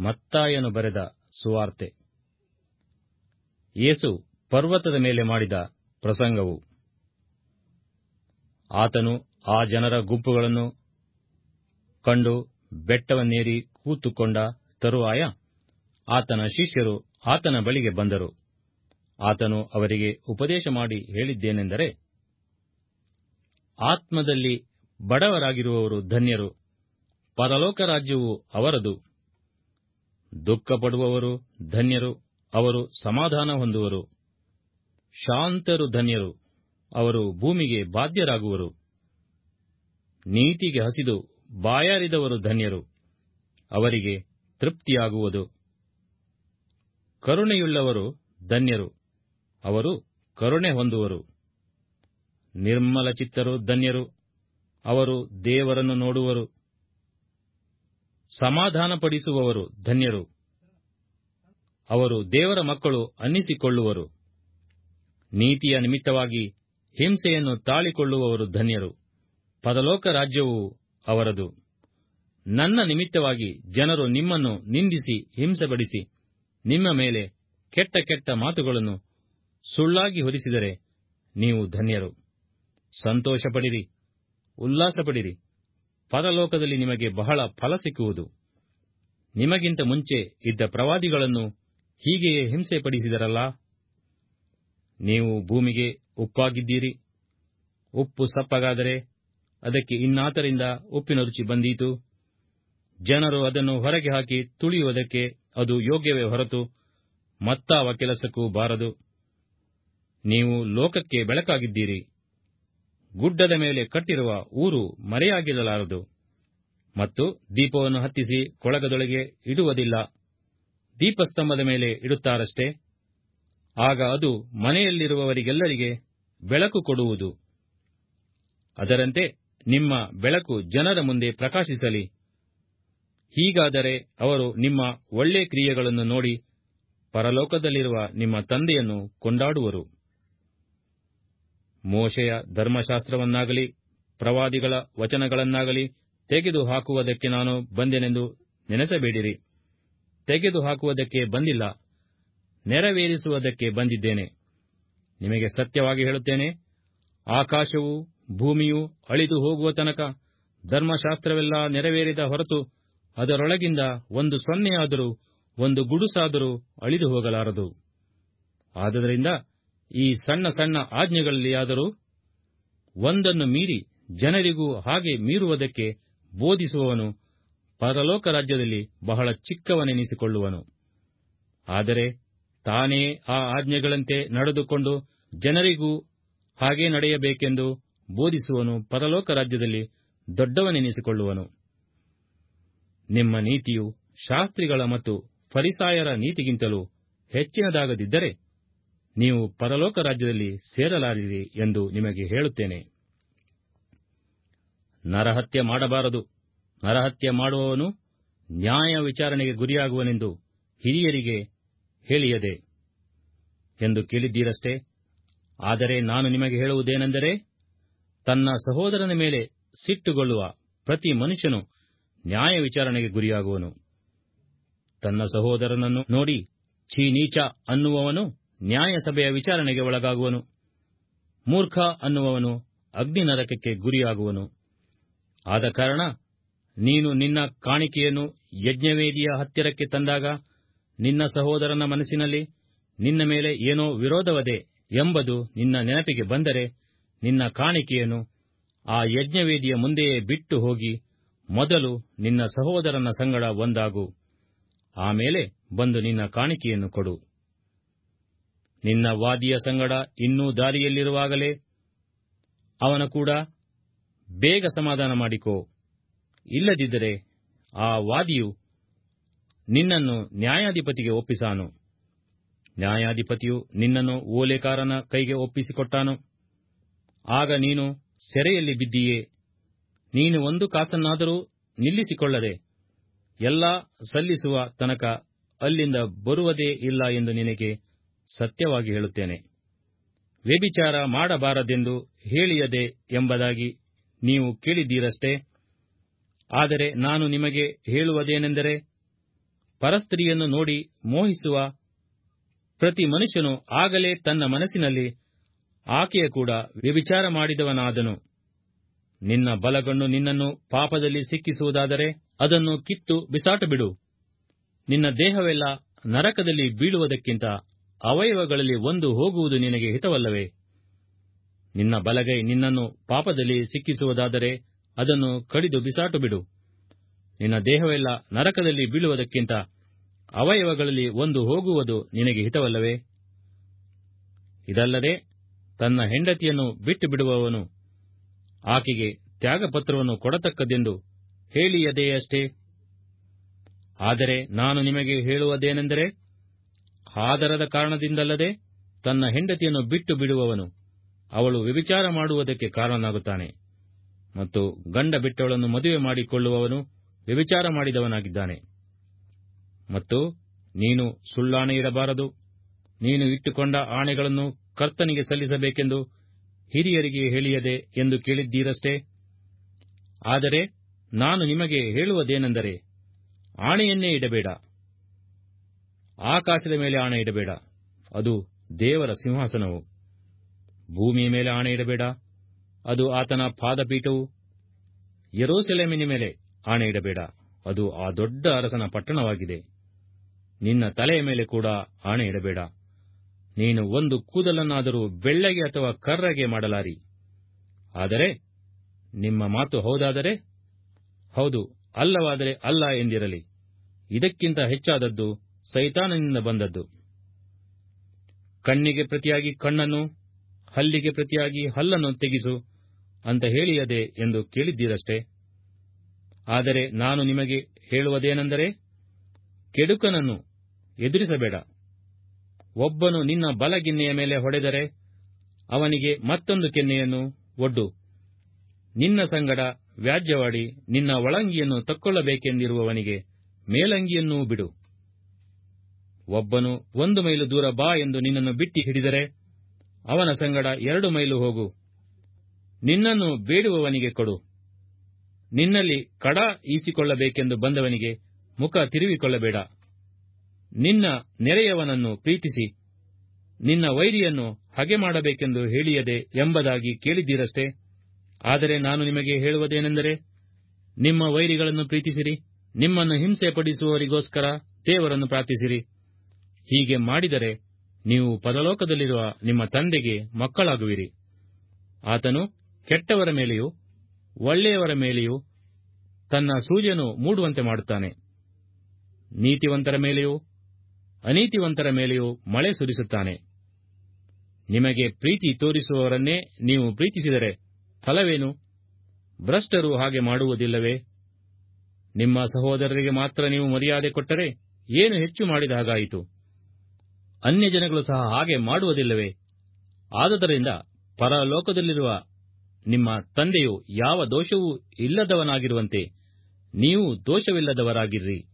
ಮತ್ತಾಯನು ಬರೆದ ಸುವಾರ್ತೆ. ಯೇಸು ಪರ್ವತದ ಮೇಲೆ ಮಾಡಿದ ಪ್ರಸಂಗವು. ಆತನು ಆ ಜನರ ಗುಂಪುಗಳನ್ನು ಕಂಡು ಬೆಟ್ಟವನ್ನೇರಿ ಕೂತುಕೊಂಡ ತರುವಾಯ ಆತನ ಶಿಷ್ಯರು ಆತನ ಬಳಿಗೆ ಬಂದರು. ಆತನು ಅವರಿಗೆ ಉಪದೇಶ ಮಾಡಿ ಹೇಳಿದ್ದೇನೆಂದರೆ, ಆತ್ಮದಲ್ಲಿ ಬಡವರಾಗಿರುವವರು ಧನ್ಯರು, ಪರಲೋಕ ರಾಜ್ಯವು ಅವರದು. ದುಃಖಪಡುವವರು ಧನ್ಯರು, ಅವರು ಸಮಾಧಾನ ಹೊಂದುವರು. ಶಾಂತರು ಧನ್ಯರು, ಅವರು ಭೂಮಿಗೆ ಬಾಧ್ಯರಾಗುವರು. ನೀತಿಗೆ ಹಸಿದು ಬಾಯಾರಿದವರು ಧನ್ಯರು, ಅವರಿಗೆ ತೃಪ್ತಿಯಾಗುವುದು. ಕರುಣೆಯುಳ್ಳವರು ಧನ್ಯರು, ಅವರು ಕರುಣೆ ಹೊಂದುವರು. ನಿರ್ಮಲ ಚಿತ್ತರು ಧನ್ಯರು, ಅವರು ದೇವರನ್ನು ನೋಡುವರು. ಸಮಾಧಾನಪಡಿಸುವವರು ಧನ್ಯರು. ಅವರು ದೇವರ ಮಕ್ಕಳು ಅನ್ನಿಸಿಕೊಳ್ಳುವರು. ನೀತಿಯ ನಿಮಿತ್ತವಾಗಿ ಹಿಂಸೆಯನ್ನು ತಾಳಿಕೊಳ್ಳುವವರು ಧನ್ಯರು. ಪದಲೋಕ ರಾಜ್ಯವು ಅವರದು. ನನ್ನ ನಿಮಿತ್ತವಾಗಿ ಜನರು ನಿಮ್ಮನ್ನು ನಿಂದಿಸಿ, ಹಿಂಸೆಪಡಿಸಿ, ನಿಮ್ಮ ಮೇಲೆ ಕೆಟ್ಟ ಕೆಟ್ಟ ಮಾತುಗಳನ್ನು ಸುಳ್ಳಾಗಿ ಹೊರಿಸಿದರೆ ನೀವು ಧನ್ಯರು. ಸಂತೋಷಪಡಿರಿ, ಉಲ್ಲಾಸಪಡಿರಿ. ಪರಲೋಕದಲ್ಲಿ ನಿಮಗೆ ಬಹಳ ಫಲ ಸಿಕ್ಕುವುದು. ನಿಮಗಿಂತ ಮುಂಚೆ ಇದ್ದ ಪ್ರವಾದಿಗಳನ್ನು ಹೀಗೆಯೇ ಹಿಂಸೆಪಡಿಸಿದರಲ್ಲ? ನೀವು ಭೂಮಿಗೆ ಉಪ್ಪಾಗಿದ್ದೀರಿ. ಉಪ್ಪು ಸಪ್ಪಗಾದರೆ ಅದಕ್ಕೆ ಇನ್ನಾತರಿಂದ ಉಪ್ಪಿನ ರುಚಿ ಬಂದೀತು. ಜನರು ಅದನ್ನು ಹೊರಗೆ ಹಾಕಿ ತುಳಿಯುವುದಕ್ಕೆ ಅದು ಯೋಗ್ಯವೇ ಹೊರತು ಮತ್ತಾವ ಕೆಲಸಕ್ಕೂ ಬಾರದು. ನೀವು ಲೋಕಕ್ಕೆ ಬೆಳಕಾಗಿದ್ದೀರಿ. ಗುಡ್ಡದ ಮೇಲೆ ಕಟ್ಟಿರುವ ಊರು ಮರೆಯಾಗಿರಲಾರದು. ಮತ್ತು ದೀಪವನ್ನು ಹತ್ತಿಸಿ ಕೊಳಗದೊಳಗೆ ಇಡುವುದಿಲ್ಲ. ದೀಪಸ್ತಂಭದ ಮೇಲೆ ಇಡುತ್ತಾರಷ್ಟೇ. ಆಗ ಅದು ಮನೆಯಲ್ಲಿರುವವರಿಗೆಲ್ಲರಿಗೆ ಬೆಳಕು ಕೊಡುವುದು. ಅದರಂತೆ ನಿಮ್ಮ ಬೆಳಕು ಜನರ ಮುಂದೆ ಪ್ರಕಾಶಿಸಲಿ. ಹೀಗಾದರೆ ಅವರು ನಿಮ್ಮ ಒಳ್ಳೆ ಕ್ರಿಯೆಗಳನ್ನು ನೋಡಿ ಪರಲೋಕದಲ್ಲಿರುವ ನಿಮ್ಮ ತಂದೆಯನ್ನು ಕೊಂಡಾಡುವರು. ಮೋಶೆಯ ಧರ್ಮಶಾಸ್ತ್ರವನ್ನಾಗಲಿ, ಪ್ರವಾದಿಗಳ ವಚನಗಳನ್ನಾಗಲಿ ತೆಗೆದು ಹಾಕುವುದಕ್ಕೆ ನಾನು ಬಂದೆನೆಂದು ನೆನೆಸಬೇಡಿರಿ. ತೆಗೆದು ಹಾಕುವುದಕ್ಕೆ ಬಂದಿಲ್ಲ, ನೆರವೇರಿಸುವುದಕ್ಕೆ ಬಂದಿದ್ದೇನೆ. ನಿಮಗೆ ಸತ್ಯವಾಗಿ ಹೇಳುತ್ತೇನೆ, ಆಕಾಶವು ಭೂಮಿಯು ಅಳಿದು ಹೋಗುವ ತನಕ ಧರ್ಮಶಾಸ್ತ್ರವೆಲ್ಲ ನೆರವೇರಿದ ಹೊರತು ಅದರೊಳಗಿಂದ ಒಂದು ಸೊನ್ನೆಯಾದರೂ, ಒಂದು ಗುಡುಸಾದರೂ ಅಳಿದು ಹೋಗಲಾರದು. ಆದುದರಿಂದ ಈ ಸಣ್ಣ ಸಣ್ಣ ಆಜ್ಞೆಗಳಲ್ಲಿಯಾದರೂ ಒಂದನ್ನು ಮೀರಿ ಜನರಿಗೂ ಹಾಗೆ ಮೀರುವುದಕ್ಕೆ ಬೋಧಿಸುವವನು ಪರಲೋಕ ರಾಜ್ಯದಲ್ಲಿ ಬಹಳ ಚಿಕ್ಕವನೆನಿಸಿಕೊಳ್ಳುವನು. ಆದರೆ ತಾನೇ ಆ ಆಜ್ಞೆಗಳಂತೆ ನಡೆದುಕೊಂಡು ಜನರಿಗೂ ಹಾಗೆ ನಡೆಯಬೇಕೆಂದು ಬೋಧಿಸುವನು ಪರಲೋಕ ರಾಜ್ಯದಲ್ಲಿ ದೊಡ್ಡವನೆನಿಸಿಕೊಳ್ಳುವನು. ನಿಮ್ಮ ನೀತಿಯು ಶಾಸ್ತ್ರಿಗಳ ಮತ್ತು ಫರಿಸಾಯರ ನೀತಿಗಿಂತಲೂ ಹೆಚ್ಚಿನದಾಗದಿದ್ದರೆ ನೀವು ಪರಲೋಕ ರಾಜ್ಯದಲ್ಲಿ ಸೇರಲಾರಿರಿ ಎಂದು ನಿಮಗೆ ಹೇಳುತ್ತೇನೆ. ನರಹತ್ಯೆ ಮಾಡಬಾರದು. ನರಹತ್ಯೆ ಮಾಡುವವನು ನ್ಯಾಯ ವಿಚಾರಣೆಗೆ ಗುರಿಯಾಗುವನೆಂದು ಹಿರಿಯರಿಗೆ ಹೇಳಿಯದೆ ಎಂದು ಕೇಳಿದ್ದೀರಷ್ಟೇ. ಆದರೆ ನಾನು ನಿಮಗೆ ಹೇಳುವುದೇನೆಂದರೆ, ತನ್ನ ಸಹೋದರನ ಮೇಲೆ ಸಿಟ್ಟುಗೊಳ್ಳುವ ಪ್ರತಿ ಮನುಷ್ಯನು ನ್ಯಾಯ ವಿಚಾರಣೆಗೆ ಗುರಿಯಾಗುವನು. ತನ್ನ ಸಹೋದರನನ್ನು ನೋಡಿ ಛೀ ನೀಚ ಅನ್ನುವವನು ನ್ಯಾಯಸಭೆಯ ವಿಚಾರಣೆಗೆ ಒಳಗಾಗುವನು. ಮೂರ್ಖ ಅನ್ನುವವನು ಅಗ್ನಿ ನರಕಕ್ಕೆ ಗುರಿಯಾಗುವನು. ಆದ ಕಾರಣ ನೀನು ನಿನ್ನ ಕಾಣಿಕೆಯನ್ನು ಯಜ್ಞವೇದಿಯ ಹತ್ತಿರಕ್ಕೆ ತಂದಾಗ ನಿನ್ನ ಸಹೋದರನ ಮನಸ್ಸಿನಲ್ಲಿ ನಿನ್ನ ಮೇಲೆ ಏನೋ ವಿರೋಧವದೆ ಎಂಬುದು ನಿನ್ನ ನೆನಪಿಗೆ ಬಂದರೆ ನಿನ್ನ ಕಾಣಿಕೆಯನ್ನು ಆ ಯಜ್ಞವೇದಿಯ ಮುಂದೆಯೇ ಬಿಟ್ಟು ಹೋಗಿ ಮೊದಲು ನಿನ್ನ ಸಹೋದರನ ಸಂಗಡ ಒಂದಾಗು. ಆಮೇಲೆ ಬಂದು ನಿನ್ನ ಕಾಣಿಕೆಯನ್ನು ಕೊಡು. ನಿನ್ನ ವಾದಿಯ ಸಂಗಡ ಇನ್ನೂ ದಾರಿಯಲ್ಲಿರುವಾಗಲೇ ಅವನ ಕೂಡ ಬೇಗ ಸಮಾಧಾನ ಮಾಡಿಕೋ. ಇಲ್ಲದಿದ್ದರೆ ಆ ವಾದಿಯು ನಿನ್ನನ್ನು ನ್ಯಾಯಾಧಿಪತಿಗೆ ಒಪ್ಪಿಸಾನು. ನ್ಯಾಯಾಧಿಪತಿಯು ನಿನ್ನನ್ನು ಓಲೆಕಾರನ ಕೈಗೆ ಒಪ್ಪಿಸಿಕೊಟ್ಟಾನು. ಆಗ ನೀನು ಸೆರೆಯಲ್ಲಿ ಬಿದ್ದೀಯೇ? ನೀನು ಒಂದು ಕಾಸನ್ನಾದರೂ ನಿಲ್ಲಿಸಿಕೊಳ್ಳದೆ ಎಲ್ಲ ಸಲ್ಲಿಸುವ ತನಕ ಅಲ್ಲಿಂದ ಬರುವುದೇ ಇಲ್ಲ ಎಂದು ನಿನಗೆ ಸತ್ಯವಾಗಿ ಹೇಳುತ್ತೇನೆ. ವ್ಯಭಿಚಾರ ಮಾಡಬಾರದೆಂದು ಹೇಳಿಯದೆ ಎಂಬುದಾಗಿ ನೀವು ಕೇಳಿದ್ದೀರಷ್ಟೇ? ಆದರೆ ನಾನು ನಿಮಗೆ ಹೇಳುವುದೇನೆಂದರೆ, ಪರಸ್ತ್ರೀಯನ್ನು ನೋಡಿ ಮೋಹಿಸುವ ಪ್ರತಿ ಮನುಷ್ಯನು ಆಗಲೇ ತನ್ನ ಮನಸ್ಸಿನಲ್ಲಿ ಆಕೆಯ ಕೂಡ ವ್ಯಭಿಚಾರ ಮಾಡಿದವನಾದನು. ನಿನ್ನ ಬಲಗಣ್ಣು ನಿನ್ನನ್ನು ಪಾಪದಲ್ಲಿ ಸಿಕ್ಕಿಸುವುದಾದರೆ ಅದನ್ನು ಕಿತ್ತು ಬಿಸಾಟಬಿಡು. ನಿನ್ನ ದೇಹವೆಲ್ಲ ನರಕದಲ್ಲಿ ಬೀಳುವುದಕ್ಕಿಂತ ಅವಯವಗಳಲ್ಲಿ ಒಂದು ಹೋಗುವುದು ನಿನಗೆ ಹಿತವಲ್ಲವೇ? ನಿನ್ನ ಬಲಗೈ ನಿನ್ನನ್ನು ಪಾಪದಲ್ಲಿ ಸಿಕ್ಕಿಸುವುದಾದರೆ ಅದನ್ನು ಕಡಿದು ಬಿಸಾಟು ಬಿಡು. ನಿನ್ನ ದೇಹವೆಲ್ಲ ನರಕದಲ್ಲಿ ಬೀಳುವುದಕ್ಕಿಂತ ಅವಯವಗಳಲ್ಲಿ ಒಂದು ಹೋಗುವುದು ನಿನಗೆ ಹಿತವಲ್ಲವೇ? ಇದಲ್ಲದೆ ತನ್ನ ಹೆಂಡತಿಯನ್ನು ಬಿಟ್ಟು ಬಿಡುವವನು ಆಕೆಗೆ ತ್ಯಾಗಪತ್ರವನ್ನು ಕೊಡತಕ್ಕದೆಂದು ಹೇಳಿಯದೆಯಷ್ಟೇ? ಆದರೆ ನಾನು ನಿಮಗೆ ಹೇಳುವುದೇನೆಂದರೆ ಆದರದ ಕಾರಣದಿಂದಲ್ಲದೆ ತನ್ನ ಹೆಂಡತಿಯನ್ನು ಬಿಟ್ಟು ಬಿಡುವವನು. ಅವಳು ವ್ಯಭಿಚಾರ ಮಾಡುವುದಕ್ಕೆ ಕಾರಣನಾಗುತ್ತಾನೆ. ಮತ್ತು ಗಂಡ ಬಿಟ್ಟವಳನ್ನು ಮದುವೆ ಮಾಡಿಕೊಳ್ಳುವವನು ವ್ಯಭಿಚಾರ ಮಾಡಿದವನಾಗಿದ್ದಾನೆ. ಮತ್ತು ನೀನು ಸುಳ್ಳಾಣೆ ಇರಬಾರದು ನೀನು ಇಟ್ಟುಕೊಂಡ ಆಣೆಗಳನ್ನು ಕರ್ತನಿಗೆ ಸಲ್ಲಿಸಬೇಕೆಂದು ಹಿರಿಯರಿಗೆ ಹೇಳಿಯದೆ ಎಂದು ಕೇಳಿದ್ದೀರಷ್ಟೇ? ಆದರೆ ನಾನು ನಿಮಗೆ ಹೇಳುವುದೇನೆಂದರೆ, ಆಣೆಯನ್ನೇ ಇಡಬೇಡ. ಆಕಾಶದ ಮೇಲೆ ಆಣೆ ಇಡಬೇಡ. ಅದು ದೇವರ ಸಿಂಹಾಸನವು. ಭೂಮಿಯ ಮೇಲೆ ಆಣೆ ಇಡಬೇಡ. ಅದು ಆತನ ಪಾದಪೀಠವು. ಯರೋಸೆಲೆಮಿನ ಮೇಲೆ ಆಣೆ ಇಡಬೇಡ. ಅದು ಆ ದೊಡ್ಡ ಅರಸನ ಪಟ್ಟಣವಾಗಿದೆ. ನಿನ್ನ ತಲೆಯ ಮೇಲೆ ಕೂಡ ಆಣೆ ಇಡಬೇಡ. ನೀನು ಒಂದು ಕೂದಲನ್ನಾದರೂ ಬೆಳ್ಳಗೆ ಅಥವಾ ಕರ್ರಗೆ ಮಾಡಲಾರಿ. ಆದರೆ ನಿಮ್ಮ ಮಾತು ಹೌದಾದರೆ? ಹೌದು, ಅಲ್ಲವಾದರೆ ಅಲ್ಲ ಎಂದಿರಲಿ. ಇದಕ್ಕಿಂತ ಹೆಚ್ಚಾದದ್ದು ಸೈತಾನನಿಂದ ಬಂದದ್ದು. ಕಣ್ಣಿಗೆ ಪ್ರತಿಯಾಗಿ ಕಣ್ಣನ್ನು, ಹಲ್ಲಿಗೆ ಪ್ರತಿಯಾಗಿ ಹಲ್ಲನ್ನು ತೆಗೆಸು ಅಂತ ಹೇಳಿಯದೆ ಎಂದು ಕೇಳಿದ್ದೀರಷ್ಟೇ. ಆದರೆ ನಾನು ನಿಮಗೆ ಹೇಳುವುದೇನೆಂದರೆ, ಕೆಡುಕನನ್ನು ಎದುರಿಸಬೇಡ. ಒಬ್ಬನು ನಿನ್ನ ಬಲಗಿನ್ನೆಯ ಮೇಲೆ ಹೊಡೆದರೆ ಅವನಿಗೆ ಮತ್ತೊಂದು ಕೆನ್ನೆಯನ್ನು ಒಡ್ಡು. ನಿನ್ನ ಸಂಗಡ ವ್ಯಾಜ್ಯವಾಡಿ ನಿನ್ನ ಒಳಂಗಿಯನ್ನು ತಕ್ಕೊಳ್ಳಬೇಕೆಂದಿರುವವನಿಗೆ ಮೇಲಂಗಿಯನ್ನೂ ಬಿಡು. ಒಬ್ಬನು ಒಂದು ಮೈಲು ದೂರ ಬಾ ಎಂದು ನಿನ್ನನ್ನು ಬಿಟ್ಟಿ ಹಿಡಿದರೆ ಅವನ ಸಂಗಡ ಎರಡು ಮೈಲು ಹೋಗು. ನಿನ್ನನ್ನು ಬೇಡುವವನಿಗೆ ಕೊಡು. ನಿನ್ನಲ್ಲಿ ಕಡ ಈಸಿಕೊಳ್ಳಬೇಕೆಂದು ಬಂದವನಿಗೆ ಮುಖ ತಿರುವಿಕೊಳ್ಳಬೇಡ. ನಿನ್ನ ನೆರೆಯವನನ್ನು ಪ್ರೀತಿಸಿ. ನಿನ್ನ ವೈರಿಯನ್ನು ಹಗೆ ಮಾಡಬೇಕೆಂದು ಹೇಳಿಯದೆ ಎಂಬುದಾಗಿ ಕೇಳಿದ್ದೀರಷ್ಟೇ. ಆದರೆ ನಾನು ನಿಮಗೆ ಹೇಳುವುದೇನೆಂದರೆ, ನಿಮ್ಮ ವೈರಿಗಳನ್ನು ಪ್ರೀತಿಸಿರಿ, ನಿಮ್ಮನ್ನು ಹಿಂಸೆ ಪಡಿಸುವವರಿಗೋಸ್ಕರ ದೇವರನ್ನು ಪ್ರಾರ್ಥಿಸಿರಿ. ಹೀಗೆ ಮಾಡಿದರೆ ನೀವು ಪರಲೋಕದಲ್ಲಿರುವ ನಿಮ್ಮ ತಂದೆಗೆ ಮಕ್ಕಳಾಗುವಿರಿ. ಆತನು ಕೆಟ್ಟವರ ಮೇಲೆಯೂ ಒಳ್ಳೆಯವರ ಮೇಲೆಯೂ ತನ್ನ ಸೂರ್ಯನು ಮೂಡುವಂತೆ ಮಾಡುತ್ತಾನೆ. ನೀತಿವಂತರ ಮೇಲೆಯೂ ಅನೀತಿವಂತರ ಮೇಲೆಯೂ ಮಳೆ ಸುರಿಸುತ್ತಾನೆ. ನಿಮಗೆ ಪ್ರೀತಿ ತೋರಿಸುವವರನ್ನೇ ನೀವು ಪ್ರೀತಿಸಿದರೆ ಫಲವೇನು? ಭ್ರಷ್ಟರು ಹಾಗೆ ಮಾಡುವುದಿಲ್ಲವೇ? ನಿಮ್ಮ ಸಹೋದರರಿಗೆ ಮಾತ್ರ ನೀವು ಮರ್ಯಾದೆ ಕೊಟ್ಟರೆ ಏನು ಹೆಚ್ಚು ಮಾಡಿದ ಹಾಗಾಯಿತು? ಅನ್ಯಜನಗಳು ಸಹ ಹಾಗೆ ಮಾಡುವುದಿಲ್ಲವೇ? ಆದುದರಿಂದ ಪರಲೋಕದಲ್ಲಿರುವ ನಿಮ್ಮ ತಂದೆಯು ಯಾವ ದೋಷವೂ ಇಲ್ಲದವನಾಗಿರುವಂತೆ ನೀವು ದೋಷವಿಲ್ಲದವರಾಗಿರ್ರಿ.